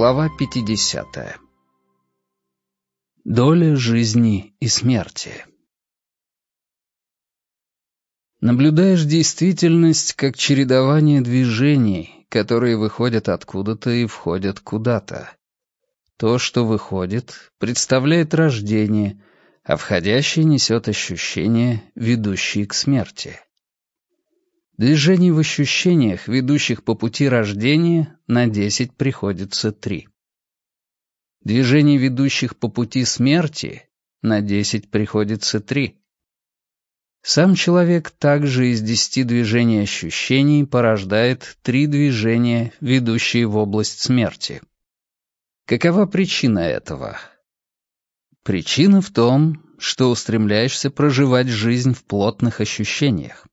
Глава 50. Доля жизни и смерти. Наблюдаешь действительность как чередование движений, которые выходят откуда-то и входят куда-то. То, что выходит, представляет рождение, а входящее несет ощущения, ведущие к смерти. Движений в ощущениях, ведущих по пути рождения, на десять приходится три. Движений, ведущих по пути смерти, на десять приходится три. Сам человек также из десяти движений ощущений порождает три движения, ведущие в область смерти. Какова причина этого? Причина в том, что устремляешься проживать жизнь в плотных ощущениях.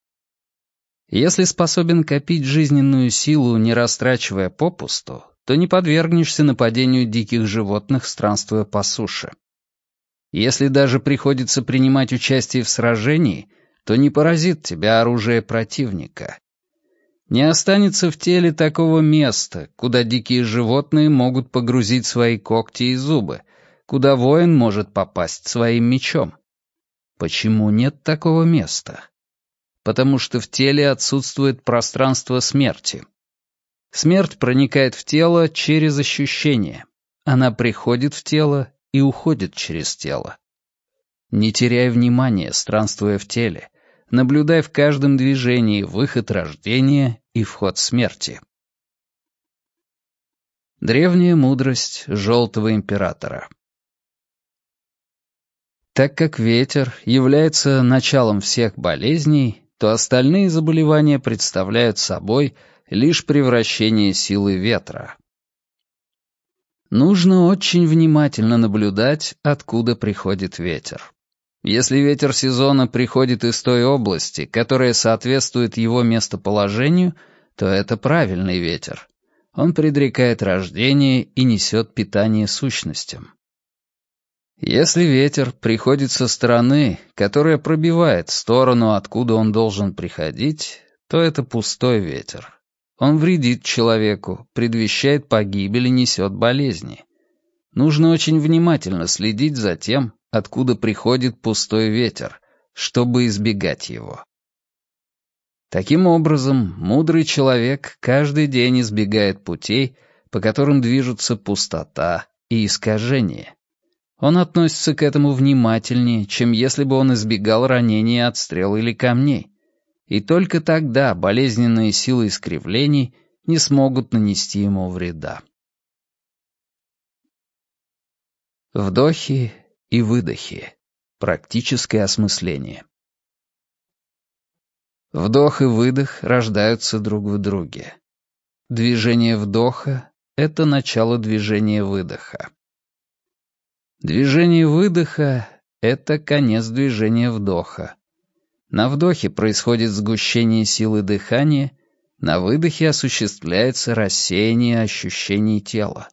Если способен копить жизненную силу, не растрачивая попусту, то не подвергнешься нападению диких животных, странствуя по суше. Если даже приходится принимать участие в сражении, то не поразит тебя оружие противника. Не останется в теле такого места, куда дикие животные могут погрузить свои когти и зубы, куда воин может попасть своим мечом. Почему нет такого места? Потому что в теле отсутствует пространство смерти. Смерть проникает в тело через ощущение. Она приходит в тело и уходит через тело. Не теряй внимания, странствуя в теле, наблюдай в каждом движении выход рождения и вход смерти. Древняя мудрость Желтого Императора Так как ветер является началом всех болезней, то остальные заболевания представляют собой лишь превращение силы ветра. Нужно очень внимательно наблюдать, откуда приходит ветер. Если ветер сезона приходит из той области, которая соответствует его местоположению, то это правильный ветер. Он предрекает рождение и несет питание сущностям. Если ветер приходит со стороны, которая пробивает сторону, откуда он должен приходить, то это пустой ветер. Он вредит человеку, предвещает погибель и несет болезни. Нужно очень внимательно следить за тем, откуда приходит пустой ветер, чтобы избегать его. Таким образом, мудрый человек каждый день избегает путей, по которым движутся пустота и искажение. Он относится к этому внимательнее, чем если бы он избегал ранений от стрел или камней. И только тогда болезненные силы искривлений не смогут нанести ему вреда. Вдохи и выдохи. Практическое осмысление. Вдох и выдох рождаются друг в друге. Движение вдоха — это начало движения выдоха. Движение выдоха — это конец движения вдоха. На вдохе происходит сгущение силы дыхания, на выдохе осуществляется рассеяние ощущений тела.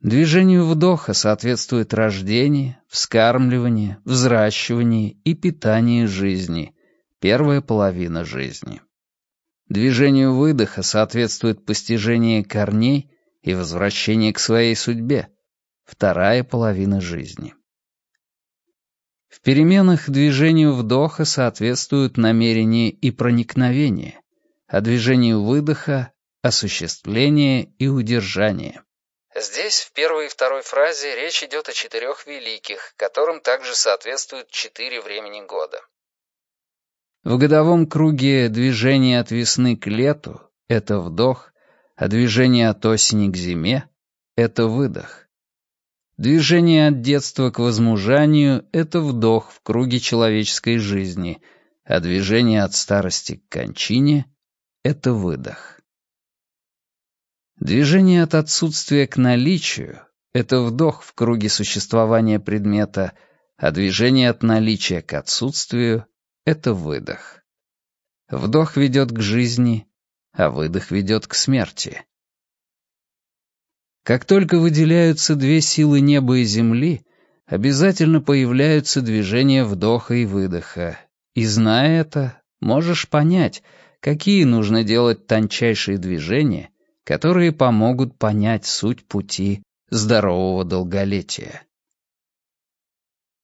Движению вдоха соответствует рождение, вскармливание, взращивание и питание жизни, первая половина жизни. Движению выдоха соответствует постижение корней и возвращение к своей судьбе, вторая половина жизни. В переменах движению вдоха соответствуют намерение и проникновение, а движению выдоха — осуществление и удержание. Здесь в первой и второй фразе речь идет о четырех великих, которым также соответствуют четыре времени года. В годовом круге движение от весны к лету — это вдох, а движение от осени к зиме — это выдох. Движение от детства к возмужанию — это вдох в круге человеческой жизни, а движение от старости к кончине — это выдох. Движение от отсутствия к наличию — это вдох в круге существования предмета, а движение от наличия к отсутствию — это выдох. Вдох ведет к жизни, а выдох ведет к смерти. Как только выделяются две силы неба и земли, обязательно появляются движения вдоха и выдоха. И зная это, можешь понять, какие нужно делать тончайшие движения, которые помогут понять суть пути здорового долголетия.